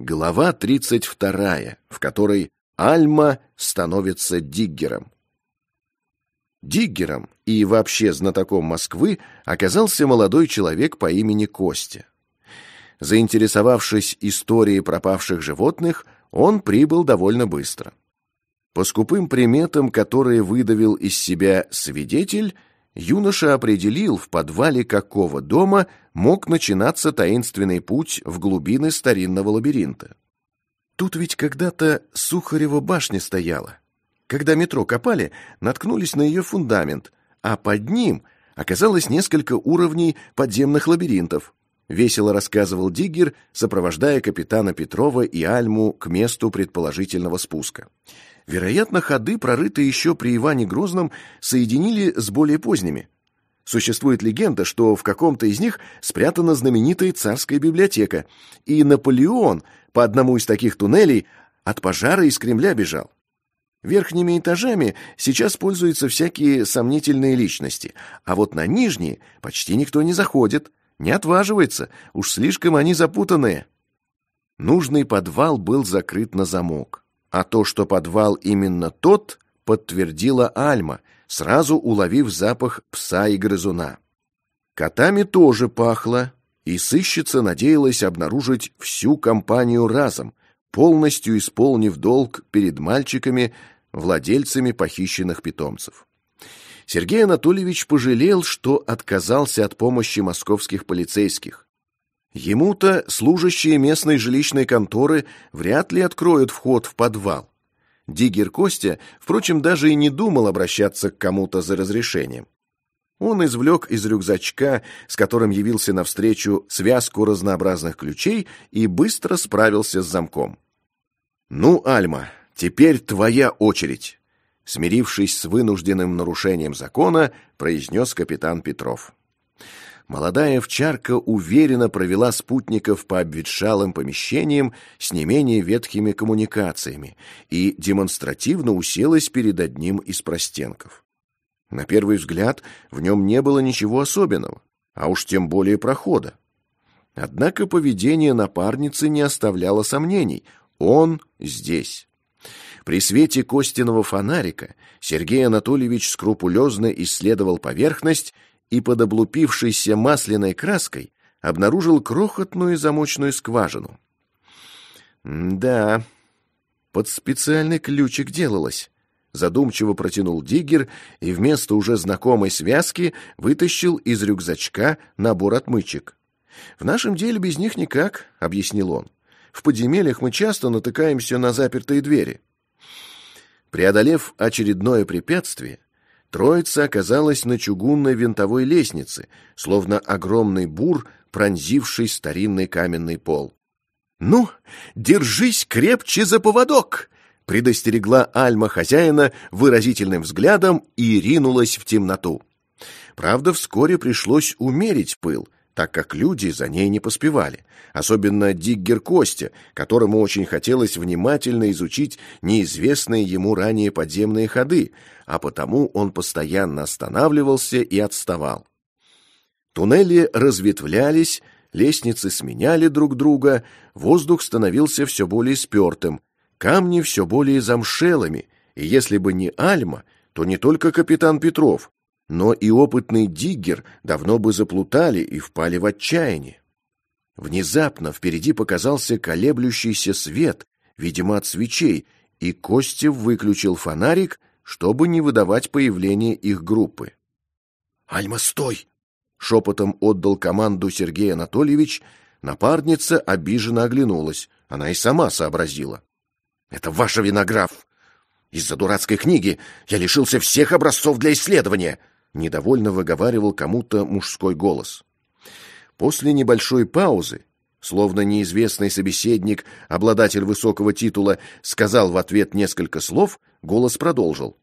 Глава 32, в которой Альма становится диггером. Диггером и вообще знатоком Москвы оказался молодой человек по имени Костя. Заинтересовавшись историей пропавших животных, он прибыл довольно быстро. По скупым приметам, которые выдавил из себя свидетель, юноша определил, в подвале какого дома мог начинаться таинственный путь в глубины старинного лабиринта. Тут ведь когда-то Сухарева башня стояла. Когда метро копали, наткнулись на ее фундамент, а под ним оказалось несколько уровней подземных лабиринтов. Весело рассказывал Диггер, сопровождая капитана Петрова и Альму к месту предположительного спуска. Вероятно, ходы, прорытые еще при Иване Грозном, соединили с более поздними. Существует легенда, что в каком-то из них спрятана знаменитая царская библиотека, и Наполеон по одному из таких туннелей от пожара из Кремля бежал. Верхними этажами сейчас пользуются всякие сомнительные личности, а вот на нижние почти никто не заходит, не отваживается, уж слишком они запутанные. Нужный подвал был закрыт на замок. А то, что подвал именно тот, подтвердила Альма, сразу уловив запах пса и грызуна. Котами тоже пахло, и сыщица надеялась обнаружить всю компанию разом, полностью исполнив долг перед мальчиками, владельцами похищенных питомцев. Сергей Анатольевич пожалел, что отказался от помощи московских полицейских. Ему-то служащие местной жилищной конторы вряд ли откроют вход в подвал. Диггер Костя, впрочем, даже и не думал обращаться к кому-то за разрешением. Он извлек из рюкзачка, с которым явился навстречу, связку разнообразных ключей и быстро справился с замком. «Ну, Альма, теперь твоя очередь», — смирившись с вынужденным нарушением закона, произнес капитан Петров молодая овчарка уверенно провела спутников по обветшалым помещениям с не менее ветхими коммуникациями и демонстративно уселась перед одним из простенков. На первый взгляд в нем не было ничего особенного, а уж тем более прохода. Однако поведение напарницы не оставляло сомнений. Он здесь. При свете Костиного фонарика Сергей Анатольевич скрупулезно исследовал поверхность и под облупившейся масляной краской обнаружил крохотную замочную скважину. «Да, под специальный ключик делалось», — задумчиво протянул Диггер и вместо уже знакомой связки вытащил из рюкзачка набор отмычек. «В нашем деле без них никак», — объяснил он. «В подземельях мы часто натыкаемся на запертые двери». Преодолев очередное препятствие, Троица оказалась на чугунной винтовой лестнице, словно огромный бур, пронзивший старинный каменный пол. «Ну, держись крепче за поводок!» — предостерегла Альма хозяина выразительным взглядом и ринулась в темноту. Правда, вскоре пришлось умерить пыл, так как люди за ней не поспевали, особенно Диггер Костя, которому очень хотелось внимательно изучить неизвестные ему ранее подземные ходы, а потому он постоянно останавливался и отставал. Туннели разветвлялись, лестницы сменяли друг друга, воздух становился все более спертым, камни все более замшелыми, и если бы не Альма, то не только капитан Петров, но и опытный диггер давно бы заплутали и впали в отчаяние. Внезапно впереди показался колеблющийся свет, видимо, от свечей, и Костя выключил фонарик, чтобы не выдавать появление их группы. «Альма, стой!» — шепотом отдал команду Сергей Анатольевич. Напарница обиженно оглянулась. Она и сама сообразила. «Это ваша вина, граф! Из-за дурацкой книги я лишился всех образцов для исследования!» Недовольно выговаривал кому-то мужской голос. После небольшой паузы, словно неизвестный собеседник, обладатель высокого титула, сказал в ответ несколько слов, голос продолжил.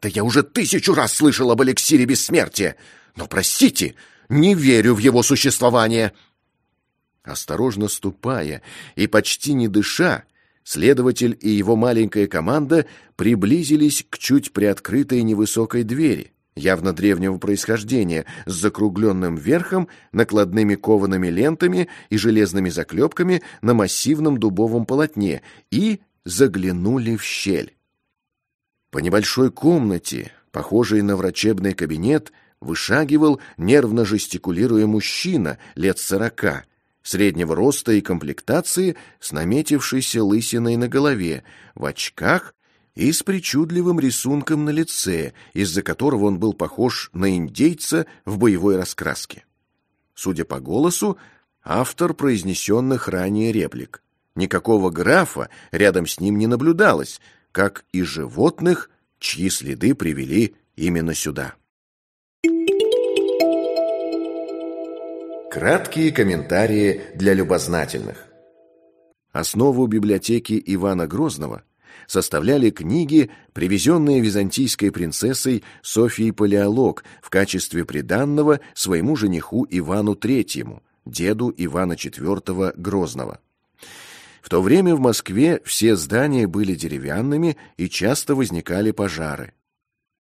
«Да я уже тысячу раз слышал об эликсире бессмертия, но, простите, не верю в его существование!» Осторожно ступая и почти не дыша, следователь и его маленькая команда приблизились к чуть приоткрытой невысокой двери, явно древнего происхождения, с закругленным верхом, накладными коваными лентами и железными заклепками на массивном дубовом полотне, и заглянули в щель. По небольшой комнате, похожей на врачебный кабинет, вышагивал, нервно жестикулируя мужчина лет сорока, среднего роста и комплектации, с наметившейся лысиной на голове, в очках и с причудливым рисунком на лице, из-за которого он был похож на индейца в боевой раскраске. Судя по голосу, автор произнесенных ранее реплик. Никакого графа рядом с ним не наблюдалось, как и животных, чьи следы привели именно сюда. Краткие комментарии для любознательных. Основу библиотеки Ивана Грозного составляли книги, привезенные византийской принцессой Софией Палеолог в качестве приданного своему жениху Ивану III, деду Ивана IV Грозного. В то время в Москве все здания были деревянными и часто возникали пожары.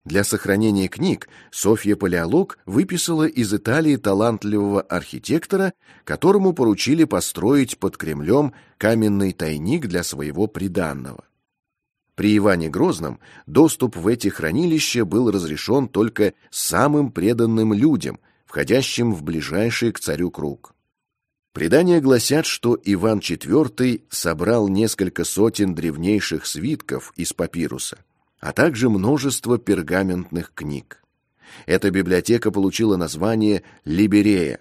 Для сохранения книг Софья Палеолог выписала из Италии талантливого архитектора, которому поручили построить под Кремлем каменный тайник для своего приданного. При Иване Грозном доступ в эти хранилища был разрешен только самым преданным людям, входящим в ближайший к царю круг. Предания гласят, что Иван IV собрал несколько сотен древнейших свитков из папируса, а также множество пергаментных книг. Эта библиотека получила название «Либерея»,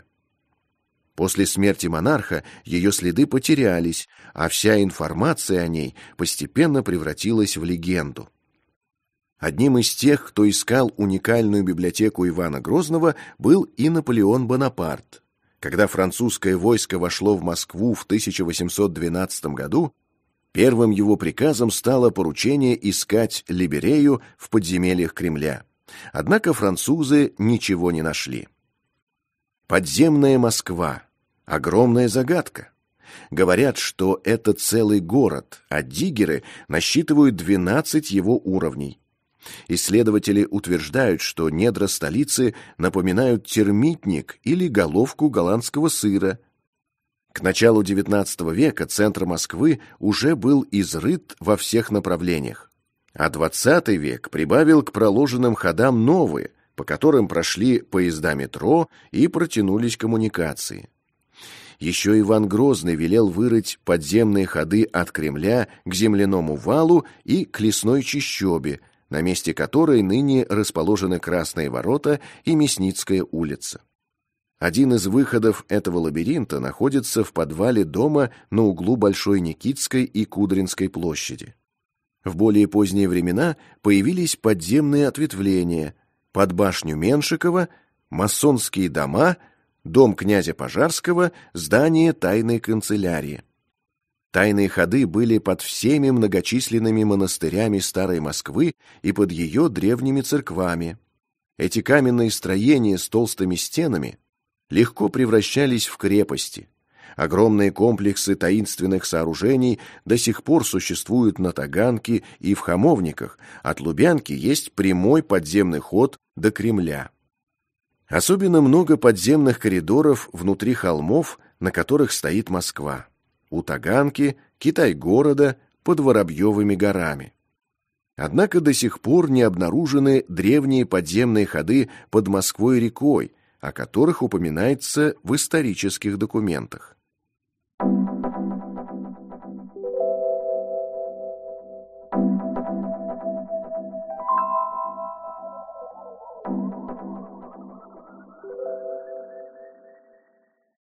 После смерти монарха ее следы потерялись, а вся информация о ней постепенно превратилась в легенду. Одним из тех, кто искал уникальную библиотеку Ивана Грозного, был и Наполеон Бонапарт. Когда французское войско вошло в Москву в 1812 году, первым его приказом стало поручение искать Либерею в подземельях Кремля. Однако французы ничего не нашли. Подземная Москва Огромная загадка. Говорят, что это целый город, а диггеры насчитывают 12 его уровней. Исследователи утверждают, что недра столицы напоминают термитник или головку голландского сыра. К началу XIX века центр Москвы уже был изрыт во всех направлениях, а XX век прибавил к проложенным ходам новые, по которым прошли поезда метро и протянулись коммуникации. Еще Иван Грозный велел вырыть подземные ходы от Кремля к земляному валу и к лесной чащобе, на месте которой ныне расположены Красные ворота и Мясницкая улица. Один из выходов этого лабиринта находится в подвале дома на углу Большой Никитской и Кудринской площади. В более поздние времена появились подземные ответвления под башню Меншикова, масонские дома – дом князя Пожарского, здание тайной канцелярии. Тайные ходы были под всеми многочисленными монастырями Старой Москвы и под ее древними церквами. Эти каменные строения с толстыми стенами легко превращались в крепости. Огромные комплексы таинственных сооружений до сих пор существуют на Таганке и в Хамовниках. От Лубянки есть прямой подземный ход до Кремля. Особенно много подземных коридоров внутри холмов, на которых стоит Москва. У Таганки, Китай-города, под Воробьевыми горами. Однако до сих пор не обнаружены древние подземные ходы под Москвой-рекой, о которых упоминается в исторических документах.